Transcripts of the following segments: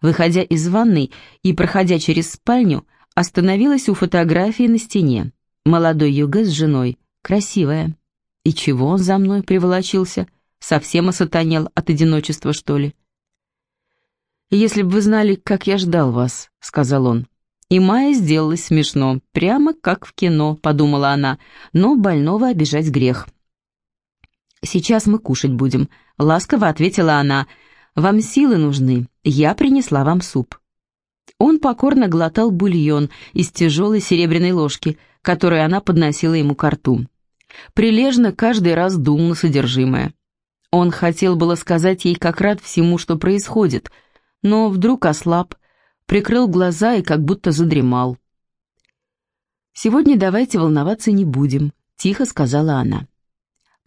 Выходя из ванной и проходя через спальню, остановилась у фотографии на стене. Молодой Юге с женой, красивая. И чего он за мной приволочился? Совсем осатанел от одиночества, что ли? «Если бы вы знали, как я ждал вас», — сказал он. И Майя сделалось смешно, прямо как в кино, подумала она, но больного обижать грех. «Сейчас мы кушать будем», — ласково ответила она. «Вам силы нужны, я принесла вам суп». Он покорно глотал бульон из тяжелой серебряной ложки, которую она подносила ему к рту. Прилежно каждый раз думал на содержимое. Он хотел было сказать ей, как рад всему, что происходит, но вдруг ослаб, прикрыл глаза и как будто задремал. «Сегодня давайте волноваться не будем», — тихо сказала она.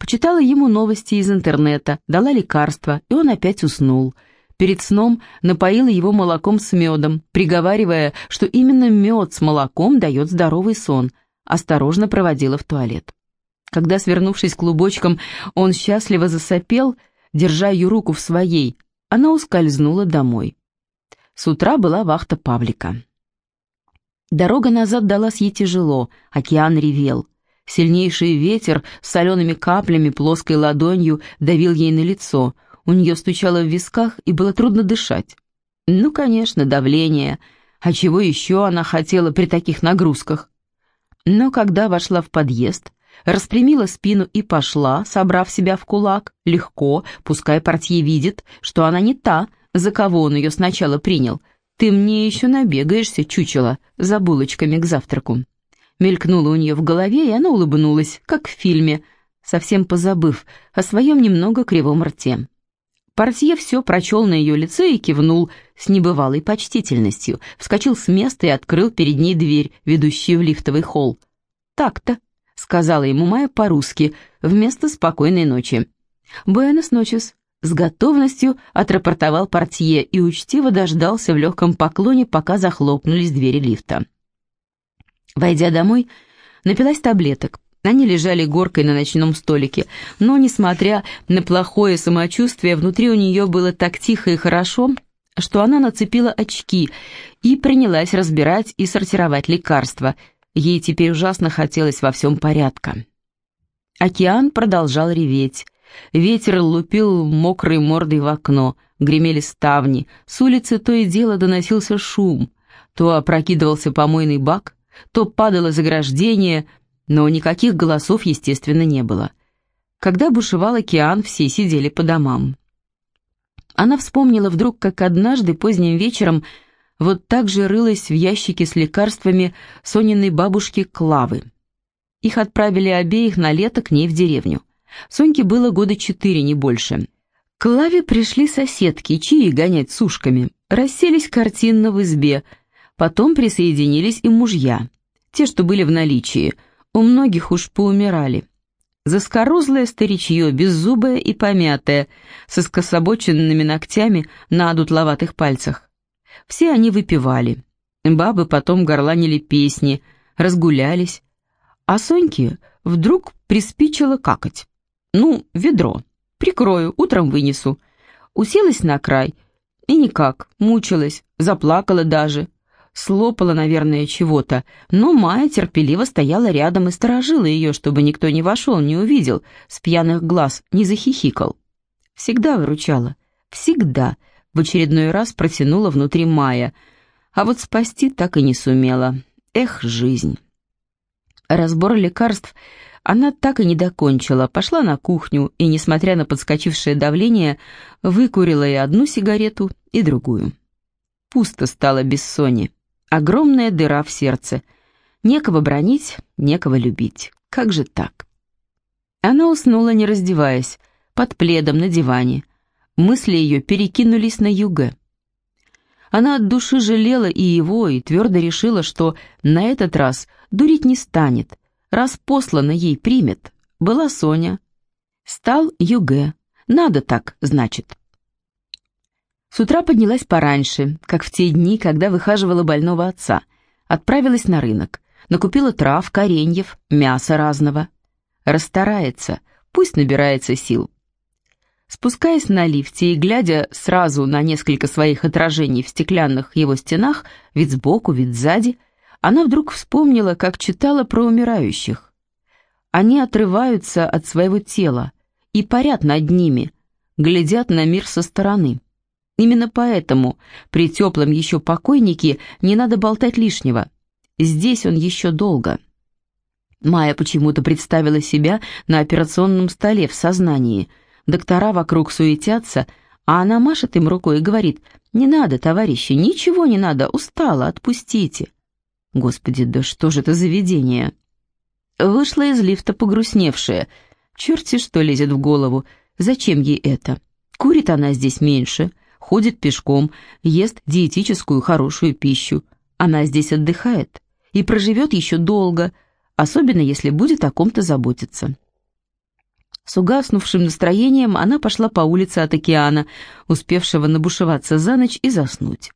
Почитала ему новости из интернета, дала лекарства, и он опять уснул. Перед сном напоила его молоком с медом, приговаривая, что именно мед с молоком дает здоровый сон, осторожно проводила в туалет. Когда, свернувшись клубочком, он счастливо засопел, держа ее руку в своей, она ускользнула домой. С утра была вахта Павлика. Дорога назад далась ей тяжело, океан ревел. Сильнейший ветер с солеными каплями плоской ладонью давил ей на лицо. У нее стучало в висках, и было трудно дышать. Ну, конечно, давление. А чего еще она хотела при таких нагрузках? Но когда вошла в подъезд, распрямила спину и пошла, собрав себя в кулак, легко, пускай портье видит, что она не та, за кого он ее сначала принял. «Ты мне еще набегаешься, чучело, за булочками к завтраку». Мелькнуло у нее в голове, и она улыбнулась, как в фильме, совсем позабыв о своем немного кривом рте. Портье все прочел на ее лице и кивнул с небывалой почтительностью, вскочил с места и открыл перед ней дверь, ведущую в лифтовый холл. «Так-то», — сказала ему Майя по-русски, вместо «спокойной ночи». «Буэнос ночес», с готовностью отрапортовал портье и учтиво дождался в легком поклоне, пока захлопнулись двери лифта. Войдя домой, напилась таблеток. Они лежали горкой на ночном столике, но, несмотря на плохое самочувствие, внутри у нее было так тихо и хорошо, что она нацепила очки и принялась разбирать и сортировать лекарства. Ей теперь ужасно хотелось во всем порядка. Океан продолжал реветь. Ветер лупил мокрой мордой в окно, гремели ставни, с улицы то и дело доносился шум, то опрокидывался помойный бак, то падало заграждение, но никаких голосов, естественно, не было. Когда бушевал океан, все сидели по домам. Она вспомнила вдруг, как однажды поздним вечером вот так же рылась в ящике с лекарствами Сониной бабушки Клавы. Их отправили обеих на лето к ней в деревню. Соньке было года четыре, не больше. К Лаве пришли соседки, чьи гонять с ушками. Расселись картинно в избе. Потом присоединились и мужья. Те, что были в наличии. У многих уж поумирали. Заскорузлое старичье, беззубое и помятое, со скособоченными ногтями на одутловатых пальцах. Все они выпивали. Бабы потом горланили песни, разгулялись. А Соньке вдруг приспичило какать. Ну, ведро. Прикрою, утром вынесу. Уселась на край. И никак, мучилась, заплакала даже. Слопала, наверное, чего-то, но Майя терпеливо стояла рядом и сторожила ее, чтобы никто не вошел, не увидел, с пьяных глаз, не захихикал. Всегда выручала. Всегда. В очередной раз протянула внутри Майя. А вот спасти так и не сумела. Эх, жизнь. Разбор лекарств она так и не докончила, пошла на кухню и, несмотря на подскочившее давление, выкурила и одну сигарету, и другую. Пусто стало без Сони. Огромная дыра в сердце. Некого бронить, некого любить. Как же так? Она уснула, не раздеваясь, под пледом на диване. Мысли ее перекинулись на юга. Она от души жалела и его, и твердо решила, что на этот раз дурить не станет, раз послано ей примет, была Соня. Стал Юге. Надо так, значит. С утра поднялась пораньше, как в те дни, когда выхаживала больного отца. Отправилась на рынок. Накупила трав, кореньев, мяса разного. Расстарается, пусть набирается сил. Спускаясь на лифте и глядя сразу на несколько своих отражений в стеклянных его стенах, вид сбоку, вид сзади, она вдруг вспомнила, как читала про умирающих. Они отрываются от своего тела и парят над ними, глядят на мир со стороны. Именно поэтому при теплом еще покойнике не надо болтать лишнего. Здесь он еще долго. Майя почему-то представила себя на операционном столе в сознании – Доктора вокруг суетятся, а она машет им рукой и говорит, «Не надо, товарищи, ничего не надо, устала, отпустите». Господи, да что же это за видение? Вышла из лифта погрустневшая. Черти что лезет в голову, зачем ей это? Курит она здесь меньше, ходит пешком, ест диетическую хорошую пищу. Она здесь отдыхает и проживет еще долго, особенно если будет о ком-то заботиться. С угаснувшим настроением она пошла по улице от океана, успевшего набушеваться за ночь и заснуть.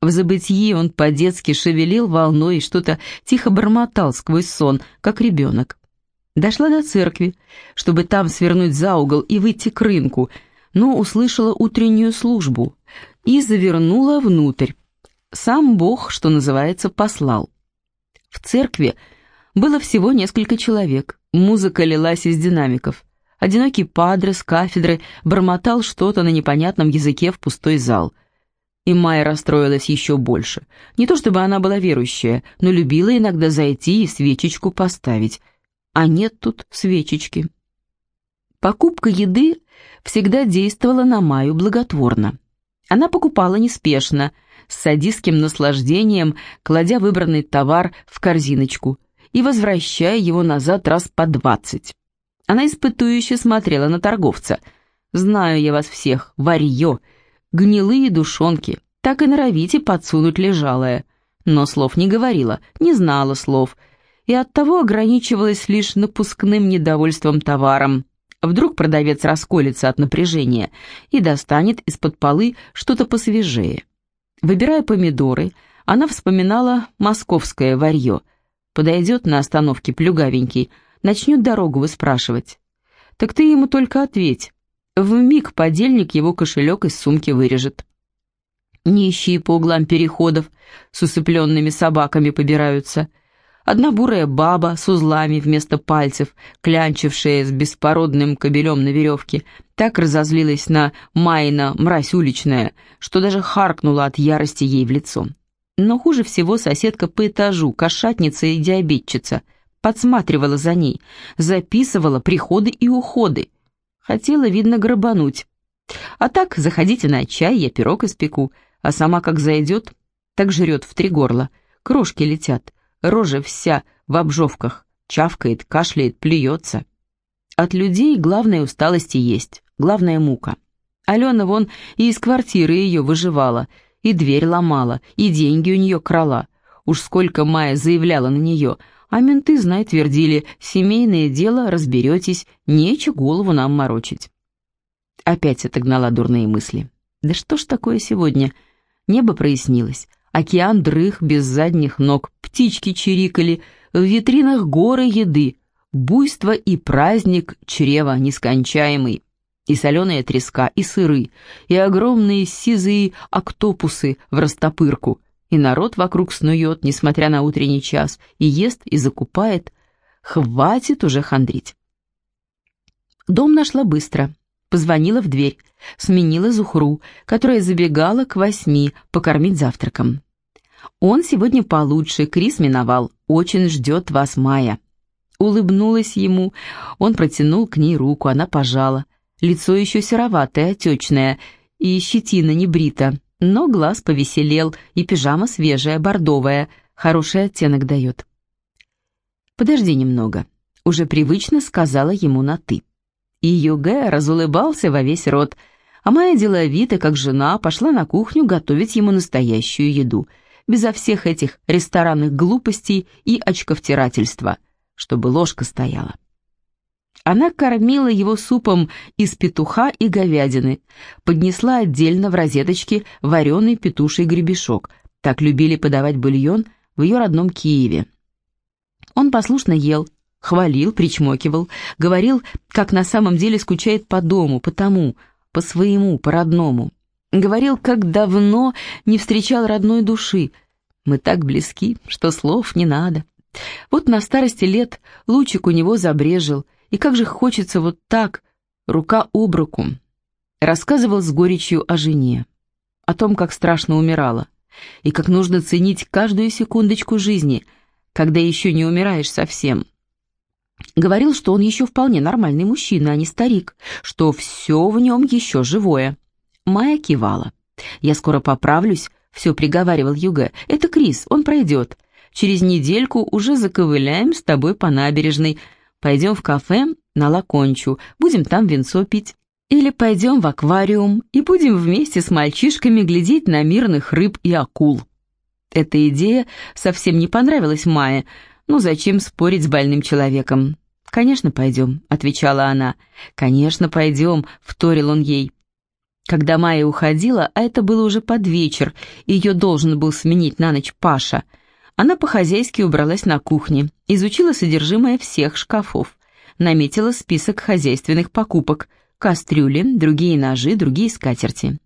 В забытии он по-детски шевелил волной и что-то тихо бормотал сквозь сон, как ребенок. Дошла до церкви, чтобы там свернуть за угол и выйти к рынку, но услышала утреннюю службу и завернула внутрь. Сам Бог, что называется, послал. В церкви было всего несколько человек, музыка лилась из динамиков. Одинокий падре с кафедры бормотал что-то на непонятном языке в пустой зал. И Майя расстроилась еще больше. Не то чтобы она была верующая, но любила иногда зайти и свечечку поставить. А нет тут свечечки. Покупка еды всегда действовала на Майю благотворно. Она покупала неспешно, с садистским наслаждением, кладя выбранный товар в корзиночку и возвращая его назад раз по двадцать. Она испытующе смотрела на торговца. «Знаю я вас всех, варьё, гнилые душонки, так и норовите подсунуть лежалое». Но слов не говорила, не знала слов, и оттого ограничивалась лишь напускным недовольством товаром. Вдруг продавец расколется от напряжения и достанет из-под полы что-то посвежее. Выбирая помидоры, она вспоминала московское варьё. Подойдет на остановке плюгавенький – начнет дорогу выспрашивать. Так ты ему только ответь. В миг подельник его кошелек из сумки вырежет. Нищие по углам переходов с усыпленными собаками побираются. Одна бурая баба с узлами вместо пальцев, клянчившая с беспородным кобелем на веревке, так разозлилась на Майна, мразь уличная, что даже харкнула от ярости ей в лицо. Но хуже всего соседка по этажу, кошатница и диабетчица — подсматривала за ней, записывала приходы и уходы. Хотела, видно, грабануть. А так, заходите на чай, я пирог испеку, а сама как зайдет, так жрет в три горла. Крошки летят, рожа вся в обжовках, чавкает, кашляет, плюется. От людей главная усталость и есть, главная мука. Алена вон и из квартиры ее выживала, и дверь ломала, и деньги у нее крала. Уж сколько Майя заявляла на нее — а менты, знай, твердили, семейное дело, разберетесь, нече голову нам морочить. Опять отогнала дурные мысли. Да что ж такое сегодня? Небо прояснилось, океан дрых без задних ног, птички чирикали, в витринах горы еды, буйство и праздник чрева нескончаемый. И соленая треска, и сыры, и огромные сизые октопусы в растопырку, и народ вокруг снует, несмотря на утренний час, и ест, и закупает. Хватит уже хандрить. Дом нашла быстро. Позвонила в дверь, сменила Зухру, которая забегала к восьми покормить завтраком. «Он сегодня получше, Крис миновал, очень ждет вас Майя». Улыбнулась ему, он протянул к ней руку, она пожала. Лицо еще сероватое, отечное, и щетина не брита, но глаз повеселел, и пижама свежая, бордовая, хороший оттенок дает. «Подожди немного», — уже привычно сказала ему на «ты». И Юге разулыбался во весь рот, а моя деловито, как жена, пошла на кухню готовить ему настоящую еду, безо всех этих ресторанных глупостей и очковтирательства, чтобы ложка стояла. Она кормила его супом из петуха и говядины, поднесла отдельно в розеточке вареный петуший гребешок. Так любили подавать бульон в ее родном Киеве. Он послушно ел, Хвалил, причмокивал, говорил, как на самом деле скучает по дому, по тому, по своему, по родному. Говорил, как давно не встречал родной души. Мы так близки, что слов не надо. Вот на старости лет лучик у него забрежил, и как же хочется вот так, рука об руку. Рассказывал с горечью о жене, о том, как страшно умирала, и как нужно ценить каждую секундочку жизни, когда еще не умираешь совсем. Говорил, что он еще вполне нормальный мужчина, а не старик, что все в нем еще живое. Майя кивала. «Я скоро поправлюсь», — все приговаривал Юга. «Это Крис, он пройдет. Через недельку уже заковыляем с тобой по набережной. Пойдем в кафе на Лакончу, будем там винцо пить. Или пойдем в аквариум и будем вместе с мальчишками глядеть на мирных рыб и акул». Эта идея совсем не понравилась Майе, ну зачем спорить с больным человеком? «Конечно, пойдем», — отвечала она. «Конечно, пойдем», — вторил он ей. Когда Майя уходила, а это было уже под вечер, ее должен был сменить на ночь Паша, она по-хозяйски убралась на кухне, изучила содержимое всех шкафов, наметила список хозяйственных покупок, кастрюли, другие ножи, другие скатерти.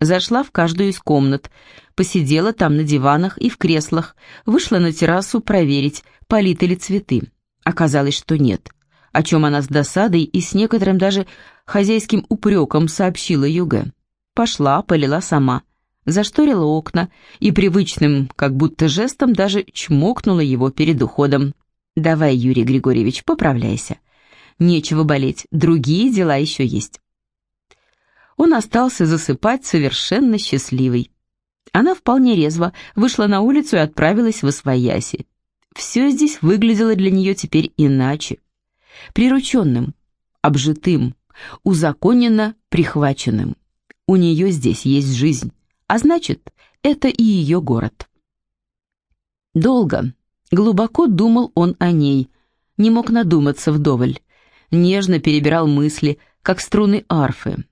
Зашла в каждую из комнат, посидела там на диванах и в креслах, вышла на террасу проверить, политы ли цветы. Оказалось, что нет, о чем она с досадой и с некоторым даже хозяйским упреком сообщила Юга. Пошла, полила сама, зашторила окна и привычным, как будто жестом, даже чмокнула его перед уходом. «Давай, Юрий Григорьевич, поправляйся. Нечего болеть, другие дела еще есть» он остался засыпать совершенно счастливый. Она вполне резво вышла на улицу и отправилась в Освояси. Все здесь выглядело для нее теперь иначе. Прирученным, обжитым, узаконенно прихваченным. У нее здесь есть жизнь, а значит, это и ее город. Долго, глубоко думал он о ней, не мог надуматься вдоволь. Нежно перебирал мысли, как струны арфы,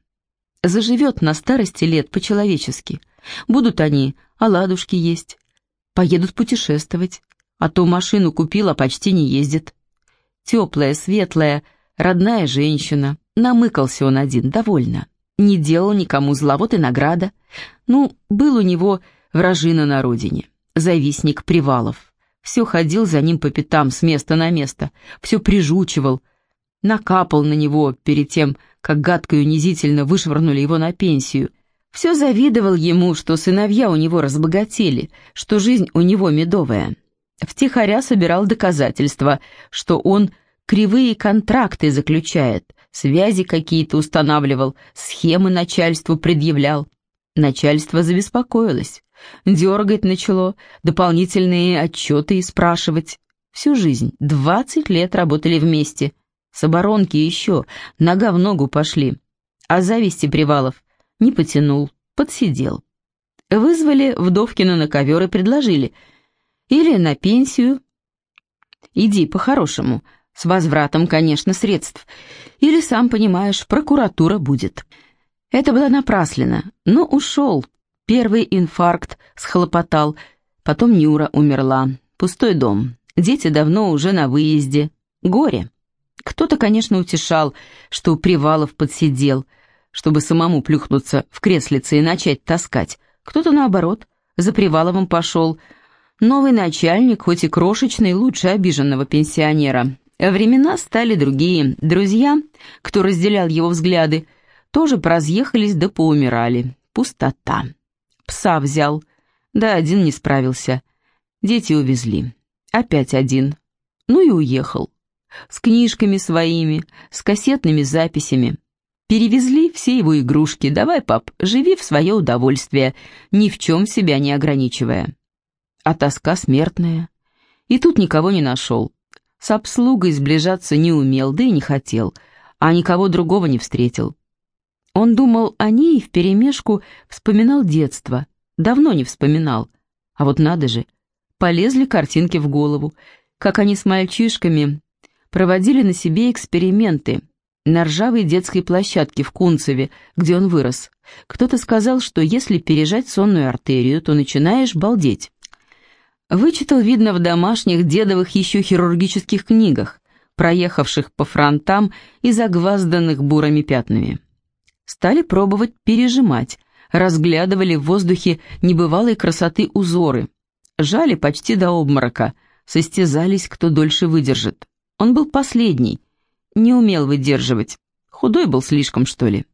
заживет на старости лет по-человечески. Будут они оладушки есть, поедут путешествовать, а то машину купила, почти не ездит. Теплая, светлая, родная женщина. Намыкался он один, довольно. Не делал никому зла, вот и награда. Ну, был у него вражина на родине, завистник Привалов. Все ходил за ним по пятам с места на место, все прижучивал, накапал на него перед тем, как гадко и унизительно вышвырнули его на пенсию. Все завидовал ему, что сыновья у него разбогатели, что жизнь у него медовая. Втихаря собирал доказательства, что он кривые контракты заключает, связи какие-то устанавливал, схемы начальству предъявлял. Начальство забеспокоилось, дергать начало, дополнительные отчеты и спрашивать. Всю жизнь, двадцать лет работали вместе – с оборонки еще, нога в ногу пошли. А зависти Привалов не потянул, подсидел. Вызвали Вдовкина на ковер и предложили. Или на пенсию. Иди по-хорошему, с возвратом, конечно, средств. Или, сам понимаешь, прокуратура будет. Это было напраслено, но ушел. Первый инфаркт схлопотал, потом Нюра умерла. Пустой дом, дети давно уже на выезде. Горе. Кто-то, конечно, утешал, что Привалов подсидел, чтобы самому плюхнуться в креслице и начать таскать. Кто-то, наоборот, за Приваловым пошел. Новый начальник, хоть и крошечный, лучше обиженного пенсионера. Времена стали другие. Друзья, кто разделял его взгляды, тоже поразъехались да поумирали. Пустота. Пса взял, да один не справился. Дети увезли. Опять один. Ну и уехал с книжками своими, с кассетными записями. Перевезли все его игрушки. Давай, пап, живи в свое удовольствие, ни в чем себя не ограничивая. А тоска смертная. И тут никого не нашел. С обслугой сближаться не умел, да и не хотел, а никого другого не встретил. Он думал о ней вперемешку вспоминал детство. Давно не вспоминал. А вот надо же, полезли картинки в голову, как они с мальчишками проводили на себе эксперименты на ржавой детской площадке в Кунцеве, где он вырос. Кто-то сказал, что если пережать сонную артерию, то начинаешь балдеть. Вычитал, видно, в домашних дедовых еще хирургических книгах. проехавших по фронтам и загвазданных бурыми пятнами. Стали пробовать пережимать, разглядывали в воздухе небывалой красоты узоры, жали почти до обморока, состязались, кто дольше выдержит. Он был последний, не умел выдерживать, худой был слишком, что ли.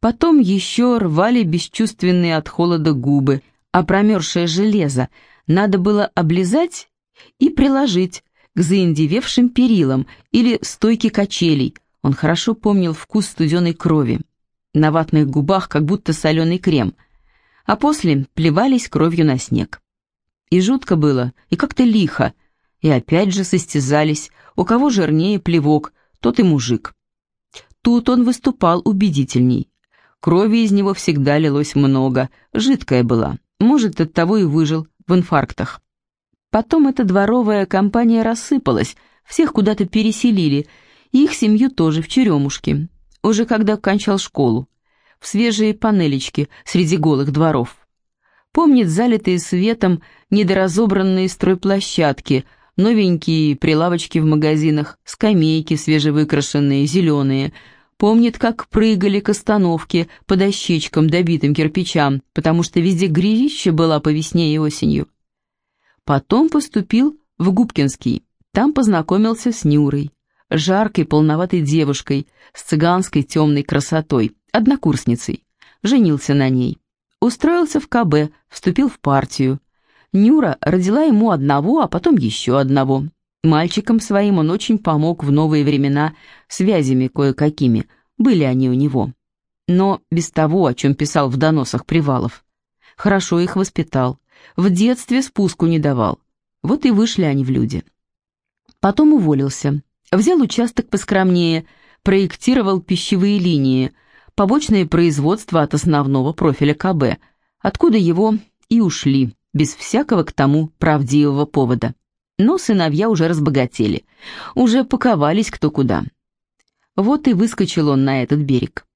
Потом еще рвали бесчувственные от холода губы, а промерзшее железо надо было облизать и приложить к заиндевевшим перилам или стойке качелей. Он хорошо помнил вкус студеной крови. На ватных губах как будто соленый крем. А после плевались кровью на снег. И жутко было, и как-то лихо. И опять же состязались, у кого жирнее плевок, тот и мужик. Тут он выступал убедительней. Крови из него всегда лилось много, жидкая была. Может, оттого и выжил в инфарктах. Потом эта дворовая компания рассыпалась, всех куда-то переселили, и их семью тоже в черемушки. Уже когда кончал школу. В свежие панелечки среди голых дворов. Помнит залитые светом недоразобранные стройплощадки, новенькие прилавочки в магазинах, скамейки свежевыкрашенные, зеленые – Помнит, как прыгали к остановке по дощечкам, добитым кирпичам, потому что везде грязища была по весне и осенью. Потом поступил в Губкинский. Там познакомился с Нюрой, жаркой, полноватой девушкой, с цыганской темной красотой, однокурсницей. Женился на ней. Устроился в КБ, вступил в партию. Нюра родила ему одного, а потом еще одного. Мальчикам своим он очень помог в новые времена связями кое-какими, были они у него. Но без того, о чем писал в доносах Привалов. Хорошо их воспитал, в детстве спуску не давал. Вот и вышли они в люди. Потом уволился, взял участок поскромнее, проектировал пищевые линии, побочное производство от основного профиля КБ, откуда его и ушли, без всякого к тому правдивого повода. Но сыновья уже разбогатели, уже паковались кто куда. Вот и выскочил он на этот берег.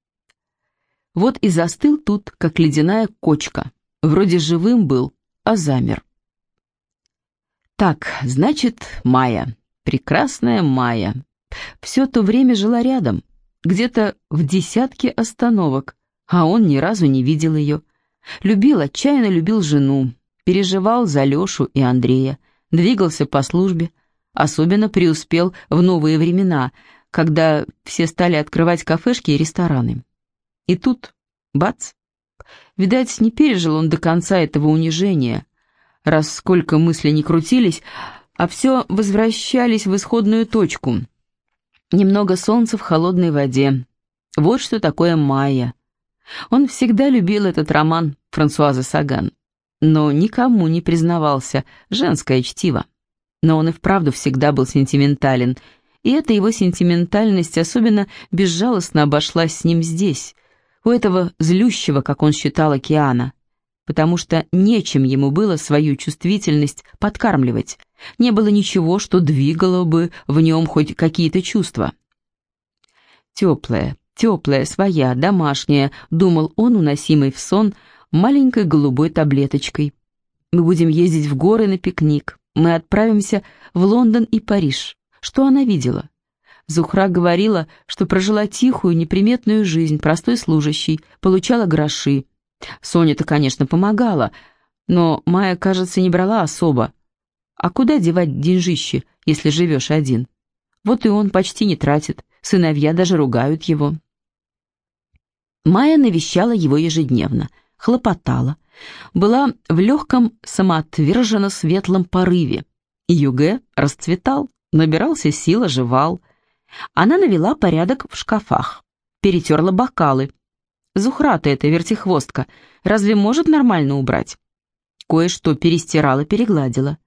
Вот и застыл тут, как ледяная кочка. Вроде живым был, а замер. Так, значит, Майя, прекрасная Майя. Все то время жила рядом, где-то в десятке остановок, а он ни разу не видел ее. Любил, отчаянно любил жену, переживал за Лешу и Андрея, двигался по службе, особенно преуспел в новые времена, когда все стали открывать кафешки и рестораны. И тут, бац, видать, не пережил он до конца этого унижения, раз сколько мыслей не крутились, а все возвращались в исходную точку. Немного солнца в холодной воде. Вот что такое майя. Он всегда любил этот роман Франсуазы Саган но никому не признавался, женское чтиво. Но он и вправду всегда был сентиментален, и эта его сентиментальность особенно безжалостно обошлась с ним здесь, у этого злющего, как он считал, океана, потому что нечем ему было свою чувствительность подкармливать, не было ничего, что двигало бы в нем хоть какие-то чувства. Теплая, теплая, своя, домашняя, думал он, уносимый в сон, — маленькой голубой таблеточкой. Мы будем ездить в горы на пикник. Мы отправимся в Лондон и Париж. Что она видела? Зухра говорила, что прожила тихую, неприметную жизнь простой служащей, получала гроши. Соня-то, конечно, помогала, но Майя, кажется, не брала особо. А куда девать деньжище, если живешь один? Вот и он почти не тратит, сыновья даже ругают его. Майя навещала его ежедневно – хлопотала, была в легком самоотверженно светлом порыве. Юге расцветал, набирался сил, оживал. Она навела порядок в шкафах, перетерла бокалы. Зухрата эта вертихвостка, разве может нормально убрать? Кое-что перестирала, перегладила.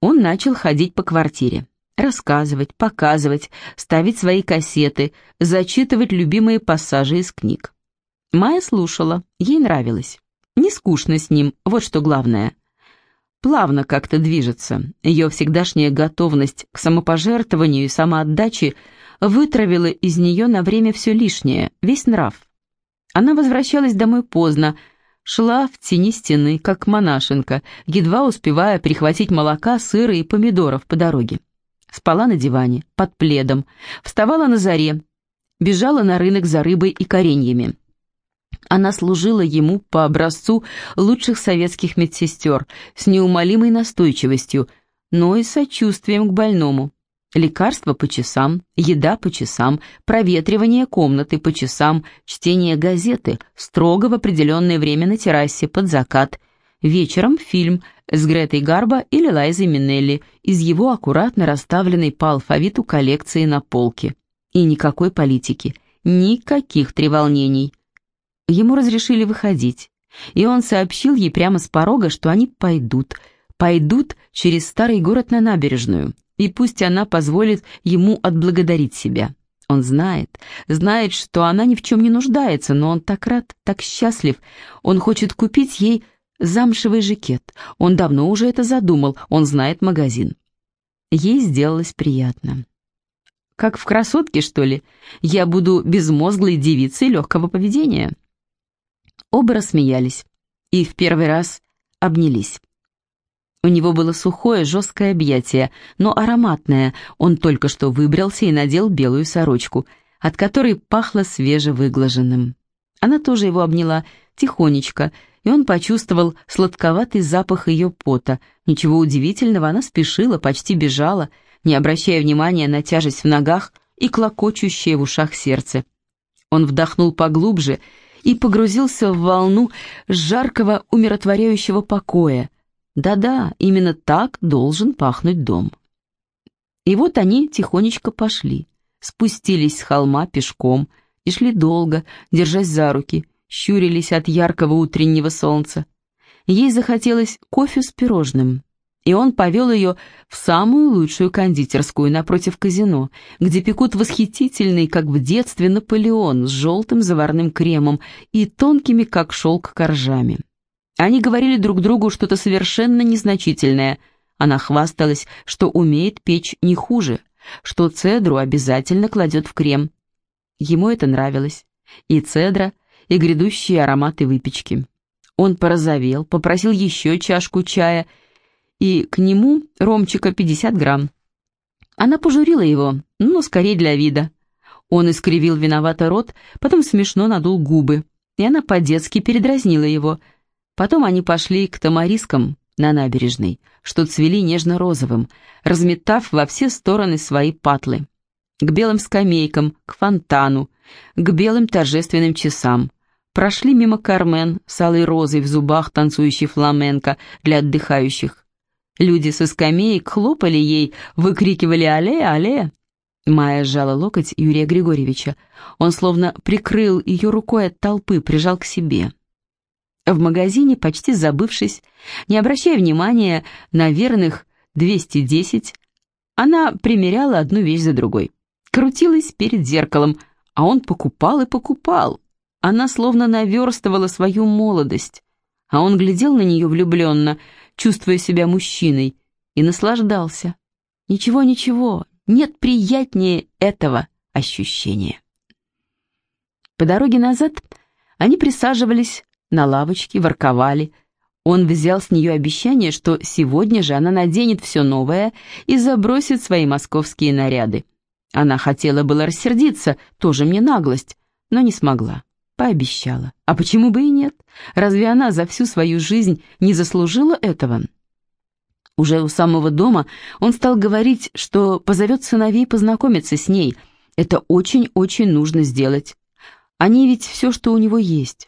Он начал ходить по квартире, рассказывать, показывать, ставить свои кассеты, зачитывать любимые пассажи из книг. Майя слушала, ей нравилось. Не скучно с ним, вот что главное. Плавно как-то движется. Ее всегдашняя готовность к самопожертвованию и самоотдаче вытравила из нее на время все лишнее, весь нрав. Она возвращалась домой поздно, шла в тени стены, как монашенка, едва успевая прихватить молока, сыра и помидоров по дороге. Спала на диване, под пледом, вставала на заре, бежала на рынок за рыбой и кореньями. Она служила ему по образцу лучших советских медсестер, с неумолимой настойчивостью, но и сочувствием к больному. Лекарства по часам, еда по часам, проветривание комнаты по часам, чтение газеты, строго в определенное время на террасе, под закат. Вечером фильм с Гретой Гарбо или Лайзой Минелли из его аккуратно расставленной по алфавиту коллекции на полке. И никакой политики, никаких треволнений. Ему разрешили выходить, и он сообщил ей прямо с порога, что они пойдут, пойдут через старый город на набережную, и пусть она позволит ему отблагодарить себя. Он знает, знает, что она ни в чем не нуждается, но он так рад, так счастлив. Он хочет купить ей замшевый жакет. Он давно уже это задумал, он знает магазин. Ей сделалось приятно. Как в «Красотке», что ли? Я буду безмозглой девицей легкого поведения. Оба рассмеялись и в первый раз обнялись. У него было сухое, жесткое объятие, но ароматное. Он только что выбрался и надел белую сорочку, от которой пахло свежевыглаженным. Она тоже его обняла, тихонечко, и он почувствовал сладковатый запах ее пота. Ничего удивительного, она спешила, почти бежала, не обращая внимания на тяжесть в ногах и клокочущее в ушах сердце. Он вдохнул поглубже и погрузился в волну жаркого умиротворяющего покоя. Да-да, именно так должен пахнуть дом. И вот они тихонечко пошли, спустились с холма пешком и шли долго, держась за руки, щурились от яркого утреннего солнца. Ей захотелось кофе с пирожным и он повел ее в самую лучшую кондитерскую напротив казино, где пекут восхитительный, как в детстве, Наполеон с желтым заварным кремом и тонкими, как шелк, коржами. Они говорили друг другу что-то совершенно незначительное. Она хвасталась, что умеет печь не хуже, что цедру обязательно кладет в крем. Ему это нравилось. И цедра, и грядущие ароматы выпечки. Он порозовел, попросил еще чашку чая — и к нему ромчика 50 грамм. Она пожурила его, но скорее для вида. Он искривил виновато рот, потом смешно надул губы, и она по-детски передразнила его. Потом они пошли к тамарискам на набережной, что цвели нежно-розовым, разметав во все стороны свои патлы. К белым скамейкам, к фонтану, к белым торжественным часам. Прошли мимо Кармен с алой розой в зубах, танцующей фламенко для отдыхающих. Люди со скамеек хлопали ей, выкрикивали «Але, але!». Майя сжала локоть Юрия Григорьевича. Он словно прикрыл ее рукой от толпы, прижал к себе. В магазине, почти забывшись, не обращая внимания на верных 210, она примеряла одну вещь за другой. Крутилась перед зеркалом, а он покупал и покупал. Она словно наверстывала свою молодость, а он глядел на нее влюбленно — чувствуя себя мужчиной, и наслаждался. Ничего-ничего, нет приятнее этого ощущения. По дороге назад они присаживались на лавочке, ворковали. Он взял с нее обещание, что сегодня же она наденет все новое и забросит свои московские наряды. Она хотела было рассердиться, тоже мне наглость, но не смогла. Пообещала. А почему бы и нет? Разве она за всю свою жизнь не заслужила этого? Уже у самого дома он стал говорить, что позовет сыновей познакомиться с ней. Это очень-очень нужно сделать. Они ведь все, что у него есть.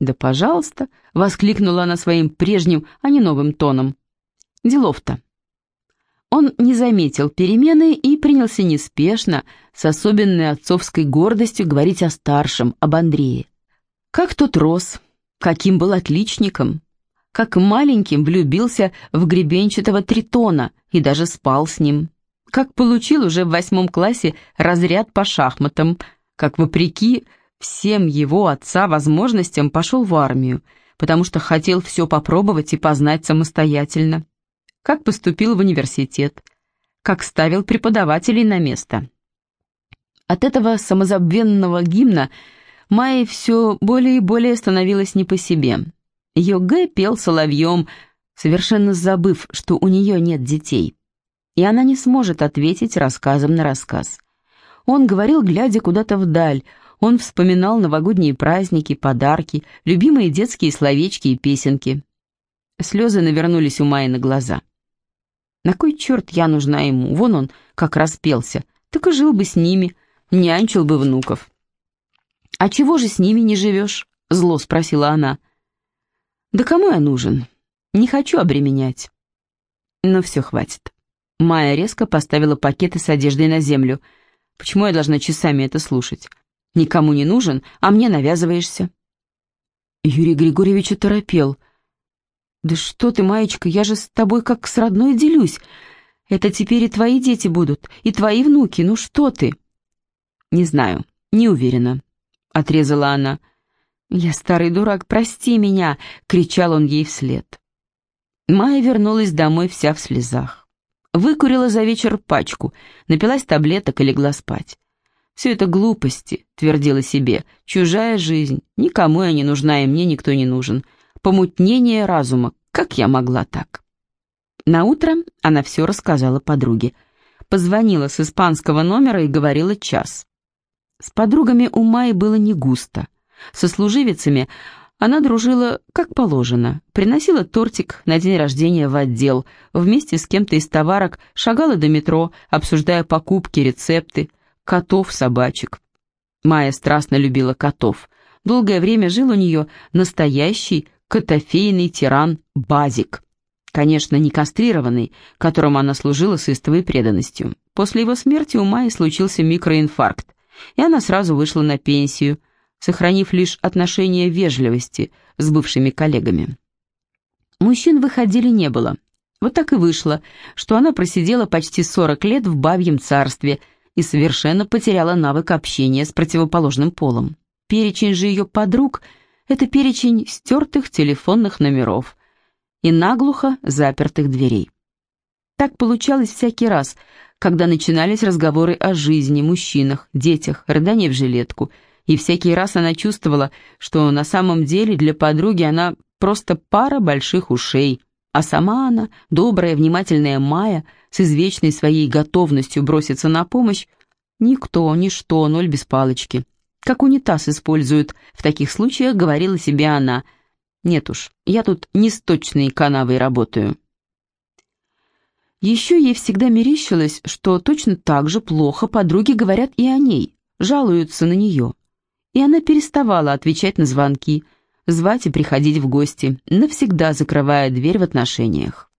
«Да, пожалуйста», — воскликнула она своим прежним, а не новым тоном. «Делов-то». Он не заметил перемены и принялся неспешно, с особенной отцовской гордостью говорить о старшем, об Андрее. Как тот рос, каким был отличником, как маленьким влюбился в гребенчатого тритона и даже спал с ним, как получил уже в восьмом классе разряд по шахматам, как вопреки всем его отца возможностям пошел в армию, потому что хотел все попробовать и познать самостоятельно как поступил в университет, как ставил преподавателей на место. От этого самозабвенного гимна Майе все более и более становилось не по себе. Г пел соловьем, совершенно забыв, что у нее нет детей. и она не сможет ответить рассказом на рассказ. Он говорил, глядя куда-то вдаль, он вспоминал новогодние праздники, подарки, любимые детские словечки и песенки. Слезы навернулись у Майи на глаза. На кой черт я нужна ему? Вон он как распелся. Так и жил бы с ними, нянчил бы внуков. «А чего же с ними не живешь?» — зло спросила она. «Да кому я нужен? Не хочу обременять». Но все, хватит. Майя резко поставила пакеты с одеждой на землю. «Почему я должна часами это слушать? Никому не нужен, а мне навязываешься». Юрий Григорьевич оторопел. «Да что ты, Маечка, я же с тобой как с родной делюсь. Это теперь и твои дети будут, и твои внуки, ну что ты?» «Не знаю, не уверена», — отрезала она. «Я старый дурак, прости меня!» — кричал он ей вслед. Майя вернулась домой вся в слезах. Выкурила за вечер пачку, напилась таблеток и легла спать. «Все это глупости», — твердила себе, — «чужая жизнь, никому я не нужна, и мне никто не нужен. Помутнение разума, как я могла так?» Наутро она все рассказала подруге. Позвонила с испанского номера и говорила час. С подругами у Майи было не густо. Со служивицами она дружила как положено, приносила тортик на день рождения в отдел, вместе с кем-то из товарок шагала до метро, обсуждая покупки, рецепты, котов, собачек. Майя страстно любила котов. Долгое время жил у нее настоящий котофейный тиран Базик. Конечно, не кастрированный, которому она служила с истовой преданностью. После его смерти у Майи случился микроинфаркт, и она сразу вышла на пенсию, сохранив лишь отношения вежливости с бывшими коллегами. Мужчин выходили не было. Вот так и вышло, что она просидела почти 40 лет в бабьем царстве и совершенно потеряла навык общения с противоположным полом. Перечень же ее подруг — это перечень стертых телефонных номеров и наглухо запертых дверей. Так получалось всякий раз, когда начинались разговоры о жизни, мужчинах, детях, рыдания в жилетку — и всякий раз она чувствовала, что на самом деле для подруги она просто пара больших ушей, а сама она, добрая, внимательная Майя, с извечной своей готовностью броситься на помощь, никто, ничто, ноль без палочки. Как унитаз используют, в таких случаях говорила себе она. Нет уж, я тут не с точной канавой работаю. Еще ей всегда мерещилось, что точно так же плохо подруги говорят и о ней, жалуются на нее и она переставала отвечать на звонки, звать и приходить в гости, навсегда закрывая дверь в отношениях.